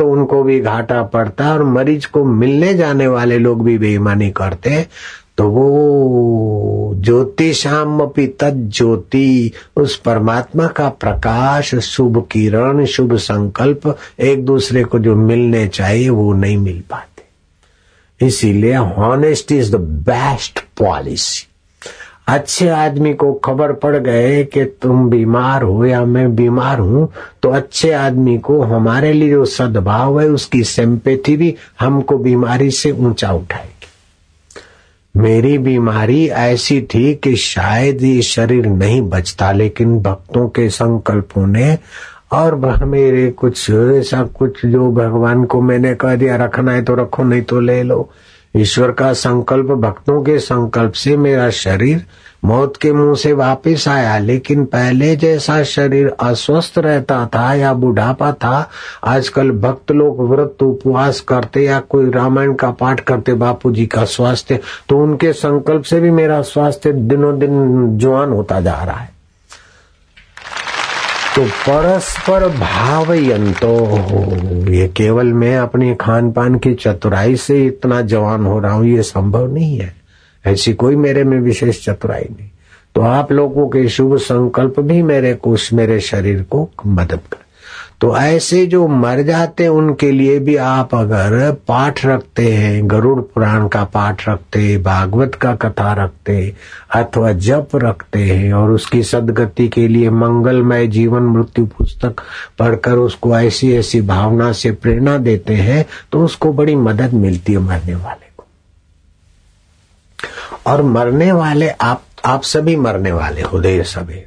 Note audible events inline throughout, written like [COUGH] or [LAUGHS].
तो उनको भी घाटा पड़ता और मरीज़ को मिलने जाने वाले लोग भी बेईमानी करते तो वो ज्योति शाम तद ज्योति, उस परमात्मा का प्रकाश, शुभ किरण, शुभ संकल्प एक दूसरे को जो मिलने चाहिए वो नहीं मिल पाते। इसीलिए honest is the best policy अच्छे आदमी को खबर पड़ गए कि तुम बीमार हो या मैं बीमार हूँ तो अच्छे आदमी को हमारे लिए जो सद्भाव है, उसकी सिंपेथी भी हमको बीमारी से ऊँचा उठाएगी। मेरी बीमारी ऐसी थी कि शायद ये शरीर नहीं बचता, लेकिन भक्तों के संकल्पों ने और मेरे कुछ, ऐसा कुछ जो भगवान को मैंने कह दिया, रखना है तो रखो, नहीं तो ले लो। ईश्वर का संकल्प भक्तों के संकल्प से मेरा शरीर मौत के मुँह से वापस आया। लेकिन पहले जैसा शरीर अस्वस्थ रहता था या बुढ़ापा था, आजकल भक्त लोग व्रत उपवास करते या कोई रामायण का पाठ करते बापू जी का स्वास्थ्य तो उनके संकल्प से भी मेरा स्वास्थ्य दिनों दिन जवान होता जा रहा है। तो परस्पर भाव यंतो ये केवल मैं अपने खान पान की चतुराई से इतना जवान हो रहा हूँ, ये संभव नहीं है। ऐसी कोई मेरे में विशेष चतुराई नहीं। तो आप लोगों के शुभ संकल्प भी मेरे को, मेरे शरीर को मदद कर। तो ऐसे जो मर जाते उनके लिए भी आप अगर पाठ रखते हैं, गरुड़ पुराण का पाठ रखते हैं, भागवत का कथा रखते हैं, अथवा जप रखते हैं, और उसकी सदगति के लिए मंगलमय जीवन मृत्यु पुस्तक पढ़कर उसको ऐसी ऐसी भावना से प्रेरणा देते हैं तो उसको बड़ी मदद मिलती है मरने वाले को। और मरने वाले, आप आप सभी मरने वाले हो, देर सभी।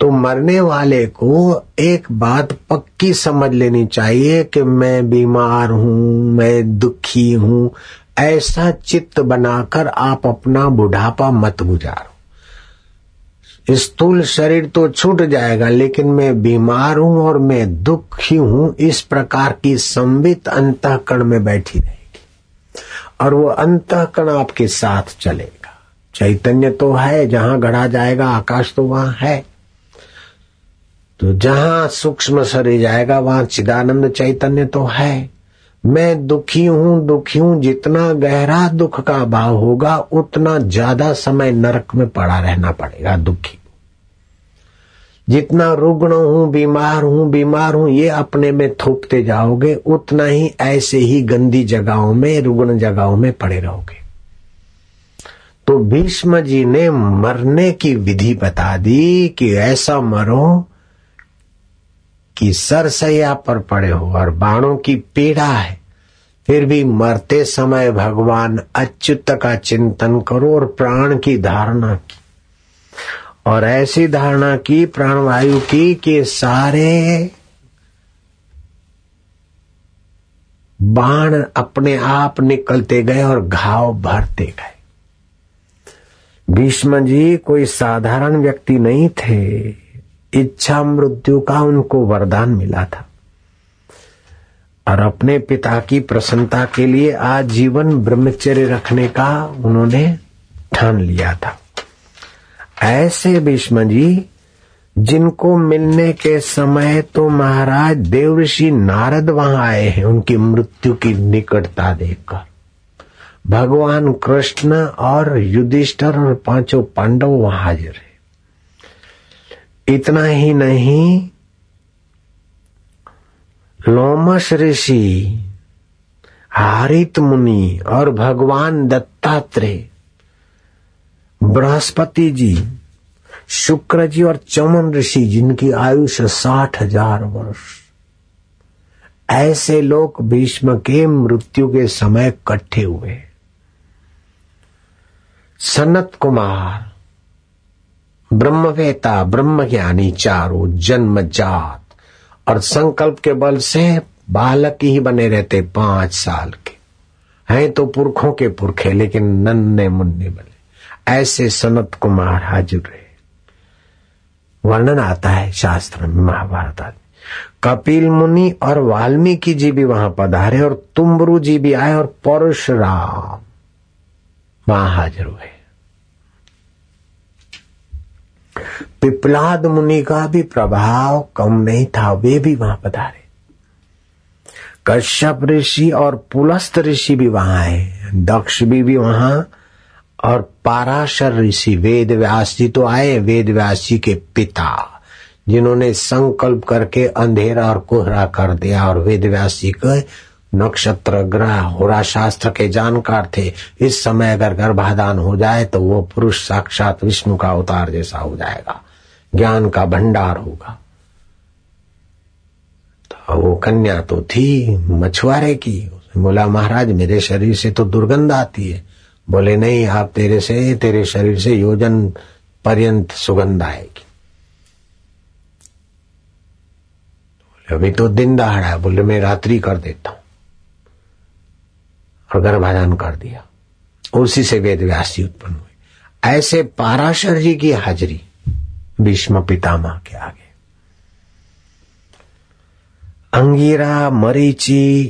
तो मरने वाले को एक बात पक्की समझ लेनी चाहिए कि मैं बीमार हूँ, मैं दुखी हूँ। ऐसा चित्त बनाकर आप अपना बुढ़ापा मत गुजारो। स्थूल शरीर तो छूट जाएगा, लेकिन मैं बीमार हूँ और मैं दुखी हूँ, इस प्रकार की संबित अंतकरण में बैठी रहेगी। और वो अंतकरण आपके साथ चलेगा। चैतन्य तो है, जहाँ गढ़ा जाएगा, आकाश तो वहाँ है। तो जहाँ सूक्ष्म शरीर जाएगा, वहाँ चिदानंद चैतन्य तो है। मैं दुखी हूँ दुखी हूँ, जितना गहरा दुख का भाव होगा, उतना ज़्यादा समय नरक में पड़ा रहना पड़ेगा, दुखी। जितना रुग्ण हूँ, बीमार हूँ बीमार हूँ, ये अपने में थोपते जाओगे, उतना ही ऐसे ही गंदी जगहों में, रुग्ण जगहों में पड़े रहोगे। तो भीष्म जी ने मरने की विधि बता दी कि ऐसा मरो कि सरसैया पर पड़े हो और बाणों की पीड़ा है, फिर भी मरते समय भगवान अच्युत का चिंतन करो और प्राण की धारणा की। और ऐसी धारणा की प्राणवायु की कि सारे बाण अपने आप निकलते गए और घाव भरते गए। भीष्म जी कोई साधारण व्यक्ति नहीं थे। इच्छा मृत्यु का उनको वरदान मिला था। और अपने पिता की प्रसन्नता के लिए आजीवन ब्रह्मचर्य रखने का उन्होंने ठान लिया था। ऐसे भीष्म जी, जिनको मिलने के समय तो महाराज देवऋषि नारद वहाँ आए हैं, उनकी मृत्यु की निकटता देखकर। भगवान कृष्ण और युधिष्ठर और पाँचों पांडव वहाँ हाजिर है। इतना ही नहीं लोमस ऋषि, हरित मुनि और भगवान दत्तात्रेय, बृहस्पति जी, शुक्र जी और चमन ऋषि जिनकी आयुष साठ हज़ार वर्ष। ऐसे लोग भीष्म के मृत्यु के समय इकट्ठे हुए। सनत कुमार ब्रह्मवेता ब्रह्म ज्ञानी चारों जन्म जात और संकल्प के बल से बालक ही बने रहते पाँच साल के। हैं तो पुरखों के पुरखे, लेकिन नन्ने मुन्ने बने। ऐसे सनत कुमार हाजिर रहे। वर्णन आता है शास्त्र में, महाभारत आदि। कपिल मुनि और वाल्मीकि जी भी वहाँ पधारे और तुम्बरु जी भी आए और परशुराम वहाँ हाजिर हुए। पिपलाद मुनि का भी प्रभाव कम नहीं था, वे भी वहाँ पधारे। कश्यप ऋषि और पुलस्त ऋषि भी वहाँ है दक्ष भी भी वहाँ और पाराशर ऋषि, वेद व्यास जी तो आए, वेद व्यास जी के पिता, जिन्होंने संकल्प करके अंधेरा और कोहरा कर दिया और वेद व्यास जी के नक्षत्र ग्रह होरा शास्त्र के जानकार थे। इस समय अगर गर्भाधान हो जाए तो वो पुरुष साक्षात विष्णु का अवतार जैसा हो जाएगा। ज्ञान का भंडार होगा। तो वो कन्या तो थी मछुआरे की। बोला, महाराज, मेरे शरीर से तो दुर्गंध आती है। बोले, नहीं, आप तेरे से, तेरे शरीर से योजन पर्यंत सुगंध आएगी। अभी तो दिन दहाड़ा है। बोले, मैं रात्रि कर देता हूँ। और गर्भाधान कर दिया। उसी से वेद व्यास जी उत्पन्न हुए। ऐसे पाराशर जी की हाजिरी भीष्म पितामह के आगे। अंगीरा, मरीची,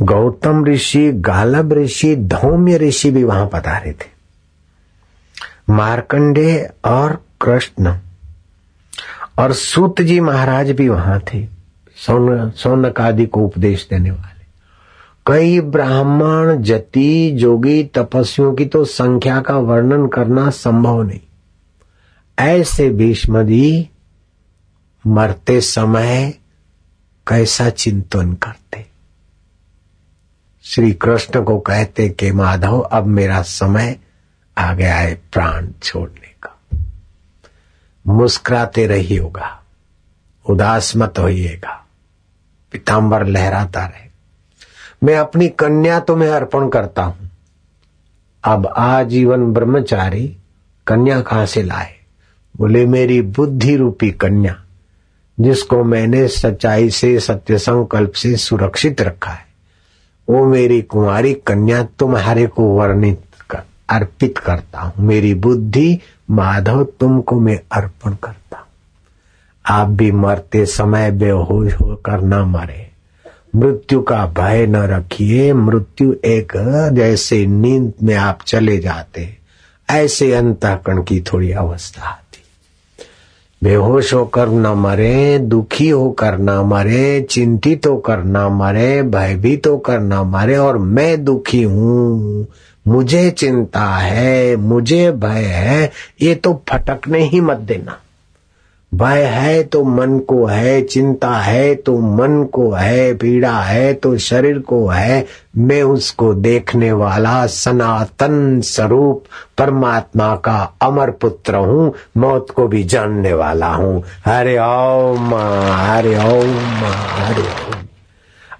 गौतम ऋषि, गालब ऋषि, धौम्य ऋषि भी वहाँ पधारे थे। मार्कंडे और कृष्ण और सूत जी महाराज भी वहाँ थे। सौन सौनक आदि को उपदेश देने वाले। कई ब्राह्मण, जति, जोगी, तपस्वियों की तो संख्या का वर्णन करना संभव नहीं। ऐसे भीष्म जी मरते समय कैसा चिंतन करते? श्री कृष्ण को कहते कि, माधव, अब मेरा समय आ गया है प्राण छोड़ने का। मुस्कुराते रहिएगा, उदास मत होइएगा। पिताम्बर लहराता रहे। मैं अपनी कन्या तो मैं अर्पण करता हूँ। अब आजीवन ब्रह्मचारी कन्या कहाँ से लाए? बोले, मेरी बुद्धि रूपी कन्या, जिसको मैंने सच्चाई से, सत्य संकल्प से सुरक्षित रखा है, वो मेरी कुमारी कन्या तुम्हारे को वर्णित कर, अर्पित करता हूँ। मेरी बुद्धि माधव तुमको मैं अर्पण करता हूँ। आप भी मरते समय बेहोश होकर न मरे। मृत्यु का भय न रखिए। मृत्यु एक जैसे नींद में आप चले जाते, ऐसे अंतकण की थोड़ी अवस्था आती। बेहोश होकर न मरे, दुखी होकर न मरे, चिंतित होकर न मरे, भयभीत होकर न मरे, और मैं दुखी हूँ। मुझे चिंता है, मुझे भय है, ये तो फटकने ही मत देना। भय है तो मन को है, चिंता है तो मन को है, पीड़ा है तो शरीर को है। मैं उसको देखने वाला सनातन स्वरूप परमात्मा का अमर पुत्र हूँ, मौत को भी जानने वाला हूँ। हरे ओम हरे ओम हरे ओम।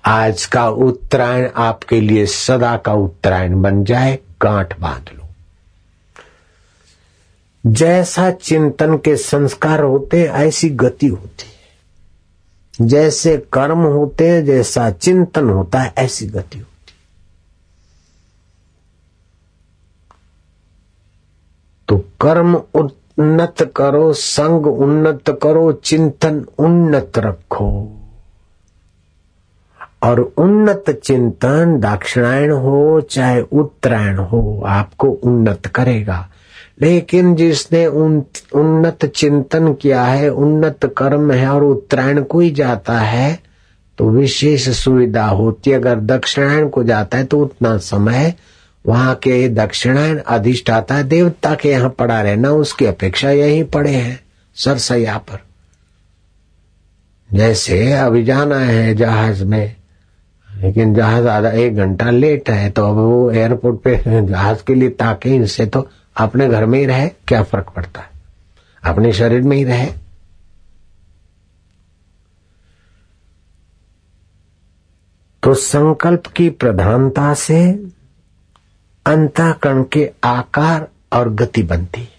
आज का उत्तरायण आपके लिए सदा का उत्तरायण बन जाए, गांठ बाँध लो। जैसा चिंतन के संस्कार होते, ऐसी गति होती है। जैसे कर्म होते, जैसा चिंतन होता है, ऐसी गति होती तो कर्म उन्नत करो, संग उन्नत करो, चिंतन उन्नत रखो। और उन्नत चिंतन दक्षिणायण हो, चाहे उत्तरायण हो, आपको उन्नत करेगा। लेकिन जिसने उन, उन्नत चिंतन किया है, उन्नत कर्म है और उत्तरायण को ही जाता है तो विशेष सुविधा होती है। अगर दक्षिणायन को जाता है तो उतना समय वहाँ के दक्षिणायन अधिष्ठाता देवता के यहाँ पड़ा रहना, उसकी अपेक्षा यही पड़े हैं, सरसया पर। जैसे अभी जाना है जहाज़ में, लेकिन जहाज़ आधा एक घंटा लेट है तो अब वो एयरपोर्ट पे [LAUGHS] जहाज़ के लिए ताके इनसे तो अपने घर में ही रहे, क्या फ़र्क पड़ता है? अपने शरीर में ही रहे। तो संकल्प की प्रधानता से अंतःकरण के आकार और गति बनती है।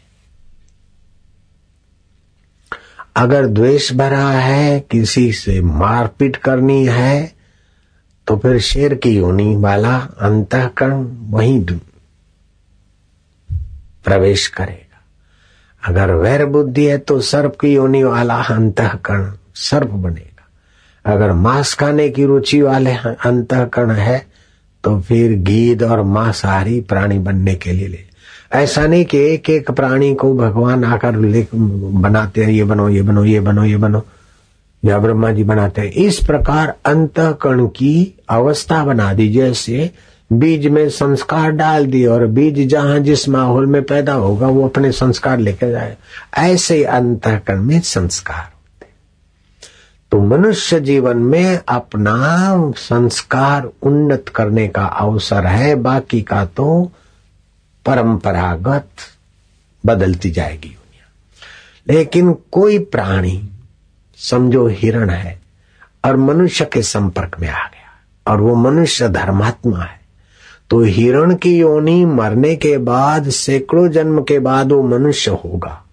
अगर द्वेष भरा है, किसी से मारपीट करनी है तो फिर शेर की होनी वाला अंतःकरण वही प्रवेश करेगा। अगर वैर बुद्धि है तो सर्प की योनि वाला अंतकरण सर्प बनेगा। अगर मांस खाने की रुचि वाले अंतकरण है तो फिर गीद और मांसाहारी प्राणी बनने के लिए ले। ऐसा नहीं कि एक एक प्राणी को भगवान आकर बनाते हैं, ये बनो ये बनो ये बनो ये बनो। या ब्रह्मा जी बनाते हैं। इस प्रकार अंतकण की अवस्था बना दी। जैसे बीज में संस्कार डाल दिए और बीज जहाँ जिस माहौल में पैदा होगा वो अपने संस्कार लेकर जाए। ऐसे अंतकरण में संस्कार होते तो मनुष्य जीवन में अपना संस्कार उन्नत करने का अवसर है, बाकी का तो परंपरागत बदलती जाएगी दुनिया। लेकिन कोई प्राणी, समझो हिरण है, और मनुष्य के संपर्क में आ गया, और वो मनुष्य धर्मात्मा है। तो हिरण की योनि मरने के बाद, सैकड़ों जन्म के बाद वो मनुष्य होगा।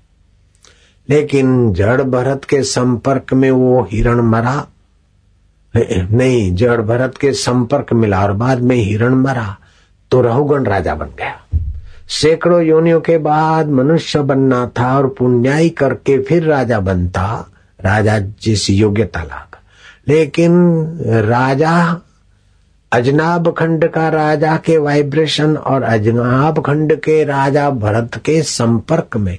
लेकिन जड़ भरत के संपर्क में वो हिरण मरा। नहीं, जड़ भरत के संपर्क मिला और बाद में हिरण मरा तो रहुगण राजा बन गया। सैकड़ों योनियों के बाद मनुष्य बनना था और पुण्याई करके फिर राजा बनता। राजा जिस योग्यता लाग। लेकिन राजा अजनाब खंड का राजा के वाइब्रेशन और अजनाब खंड के राजा भरत के संपर्क में।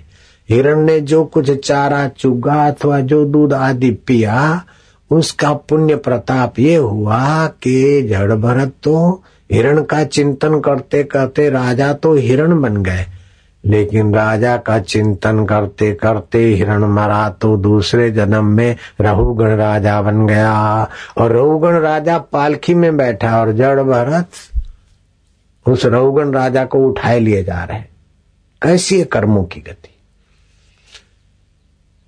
हिरण ने जो कुछ चारा, चुगा अथवा जो दूध आदि पिया, उसका पुण्य प्रताप ये हुआ कि जड़ भरत तो हिरण का चिंतन करते करते राजा तो हिरण बन गए। लेकिन राजा का चिंतन करते करते हिरण मरा तो दूसरे जन्म में रहुगण राजा बन गया और रहुगण राजा पालखी में बैठा और जड़ भरत उस रहुगण राजा को उठाए लिए जा रहे कैसी है कर्मों की गति?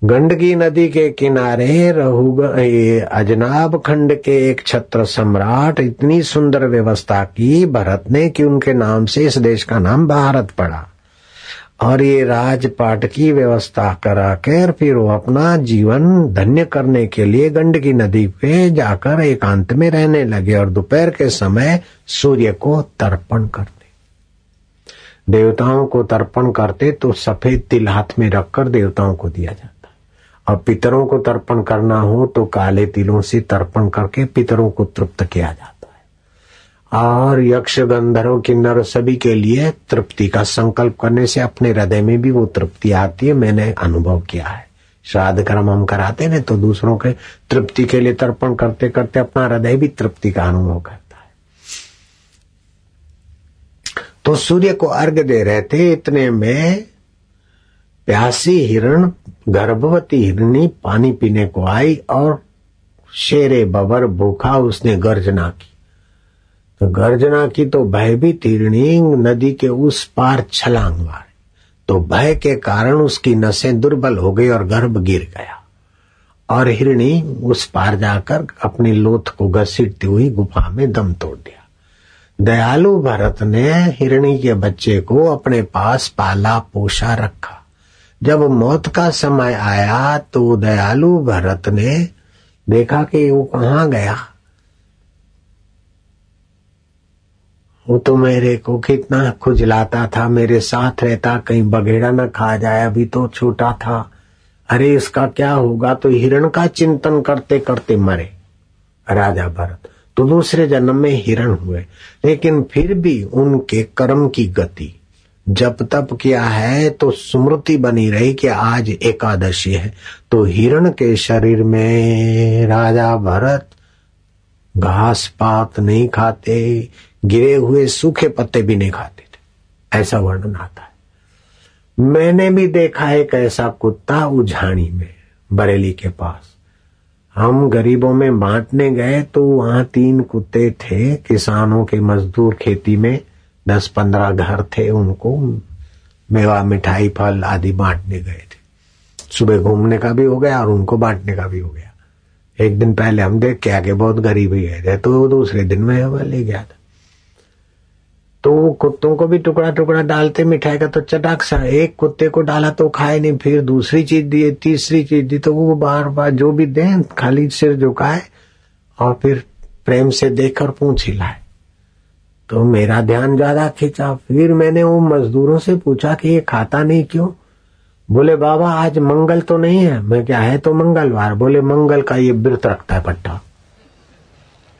गंडकी नदी के किनारे रहुगण, ये अजनाब खंड के एक छत्र सम्राट इतनी सुंदर व्यवस्था की भरत ने कि उनके नाम से इस देश का नाम भारत पड़ा। और ये राजपाट की व्यवस्था करा कर फिर वो अपना जीवन धन्य करने के लिए गंडकी नदी पे जाकर एकांत में रहने लगे और दोपहर के समय सूर्य को तर्पण करते। देवताओं को तर्पण करते तो सफ़ेद तिल हाथ में रखकर देवताओं को दिया जाता। और पितरों को तर्पण करना हो तो काले तिलों से तर्पण करके पितरों को तृप्त किया जाता। और यक्ष गंधर्व किन्नर सभी के लिए तृप्ति का संकल्प करने से अपने हृदय में भी वो तृप्ति आती है, मैंने अनुभव किया है। श्राद्ध कर्म हम कराते हैं तो दूसरों के तृप्ति के लिए तर्पण करते करते अपना हृदय भी तृप्ति का अनुभव करता है। तो सूर्य को अर्घ दे रहे थे, इतने में प्यासी हिरण, गर्भवती हिरणी पानी पीने को आई और शेरे, बबर, भूखा, उसने गर्जना की। गर्जना की तो भयभीत हिरणी नदी के उस पार छलांग मारे। तो भय के कारण उसकी नसें दुर्बल हो गई और गर्भ गिर गया। और हिरणी उस पार जाकर अपनी लोथ को घसीटती हुई गुफा में दम तोड़ दिया। दयालु भरत ने हिरणी के बच्चे को अपने पास पाला पोषा रखा। जब मौत का समय आया तो दयालु भरत ने देखा कि वो कहाँ गया। वो तो मेरे को कितना खुजलाता था, मेरे साथ रहता, कहीं बघेड़ा न खा जाए, अभी तो छोटा था। अरे, इसका क्या होगा? तो हिरण का चिंतन करते करते मरे, राजा भरत। तो दूसरे जन्म में हिरण हुए, लेकिन फिर भी उनके कर्म की गति जब तप किया है तो स्मृति बनी रही कि आज एकादशी है। तो हिरण के शरीर में राजा भरत घास पात नहीं खाते गिरे हुए सूखे पत्ते भी नहीं खाते थे। ऐसा वर्णन आता है। मैंने भी देखा एक ऐसा कुत्ता उझाणी में, बरेली के पास। हम गरीबों में बांटने गए तो वहाँ तीन कुत्ते थे। किसानों के मजदूर खेती में दस पंद्रह घर थे। उनको मेवा, मिठाई, फल आदि बांटने गए थे। सुबह घूमने का भी हो गया और उनको बांटने का भी हो गया। एक दिन पहले हम देख के आगे बहुत गरीब ही गए थे तो दूसरे दिन में ले गया था। तो वो कुत्तों को भी टुकड़ा टुकड़ा डालते मिठाई का तो चटाक सा एक कुत्ते को डाला तो खाए नहीं, फिर दूसरी चीज़ दिए तीसरी चीज़ दी तो वो बार बार जो भी दे, खाली सिर झुकाए और फिर प्रेम से देखकर पूछ हिलाए। तो मेरा ध्यान ज़्यादा खींचा। फिर मैंने वो मजदूरों से पूछा कि ये खाता नहीं क्यों? बोले, बाबा, आज मंगल तो नहीं है। मैं, क्या है तो मंगलवार? बोले, मंगल का ये व्रत रखता है पट्टा।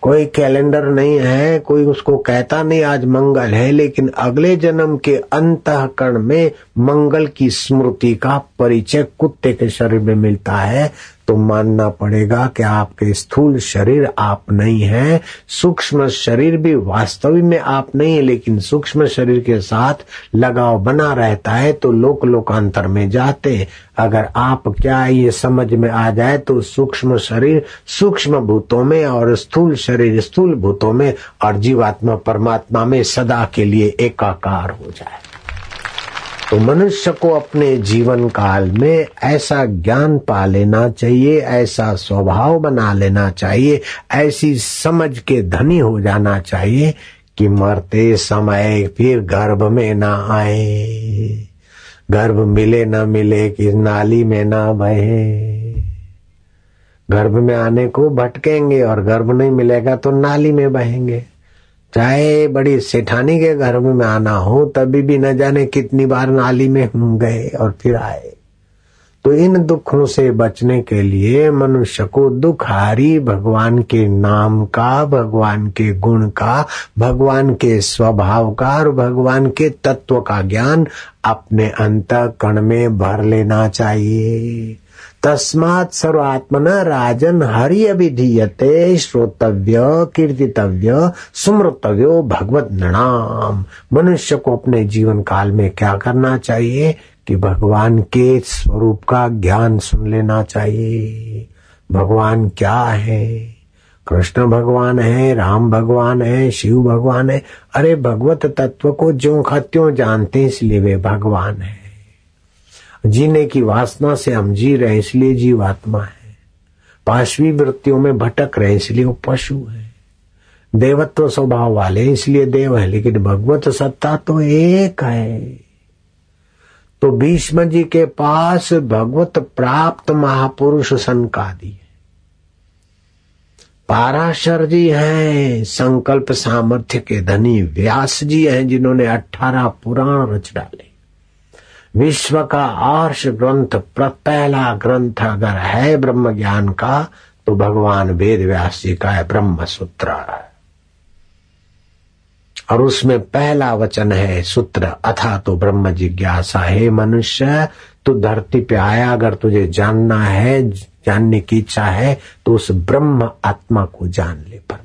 कोई कैलेंडर नहीं है, कोई उसको कहता नहीं आज मंगल है, लेकिन अगले जन्म के अंतकरण में मंगल की स्मृति का परिचय कुत्ते के शरीर में मिलता है। तो मानना पड़ेगा कि आपके स्थूल शरीर आप नहीं है। सूक्ष्म शरीर भी वास्तविक में आप नहीं है, लेकिन सूक्ष्म शरीर के साथ लगाव बना रहता है तो लोक लोकांतर में जाते अगर आप क्या ये समझ में आ जाए तो सूक्ष्म शरीर सूक्ष्म भूतों में और स्थूल शरीर स्थूल भूतों में और जीवात्मा परमात्मा में सदा के लिए एकाकार हो जाए। तो मनुष्य को अपने जीवन काल में ऐसा ज्ञान पा लेना चाहिए, ऐसा स्वभाव बना लेना चाहिए, ऐसी समझ के धनी हो जाना चाहिए कि मरते समय फिर गर्भ में ना आए। गर्भ मिले ना मिले कि नाली में ना बहे। गर्भ में आने को भटकेंगे और गर्भ नहीं मिलेगा तो नाली में बहेंगे। चाहे बड़ी सेठानी के घर में आना हो, तभी भी न जाने कितनी बार नाली में हम गए और फिर आए। तो इन दुखों से बचने के लिए मनुष्य को दुखारी भगवान के नाम का, भगवान के गुण का, भगवान के स्वभाव का और भगवान के तत्व का ज्ञान अपने अंत कण में भर लेना चाहिए। तस्मात सर्वात्मन राजन हरि अभिधीयते श्रोतव्य, कीर्तितव्य, सुमृतव्यो भगवत नृणाम। मनुष्य को अपने जीवन काल में क्या करना चाहिए? कि भगवान के स्वरूप का ज्ञान सुन लेना चाहिए। भगवान क्या है? कृष्ण भगवान है, राम भगवान है, शिव भगवान है। अरे, भगवत तत्व को जो खत्यों जानते इसलिए वे भगवान है। जीने की वासना से हम जी रहे इसलिए जीवात्मा है। पाशवी वृत्तियों में भटक रहे इसलिए वो पशु है। देवत्व स्वभाव वाले इसलिए देव है, लेकिन भगवत सत्ता तो एक है। तो भीष्म जी के पास भगवत प्राप्त महापुरुष संकादी है। पाराशर जी हैं, संकल्प सामर्थ्य के धनी व्यास जी हैं, जिन्होंने अठारह पुराण रच डाले। विश्व का आर्ष ग्रंथ पहला ग्रंथ अगर है ब्रह्म ज्ञान का तो भगवान वेद व्यास जी का है ब्रह्म सूत्र और उसमें पहला वचन है सूत्र, अथा तो ब्रह्म जिज्ञासा, हे मनुष्य, तू धरती पे आया, अगर तुझे जानना है, जानने की इच्छा है तो उस ब्रह्म आत्मा को जान ले, पर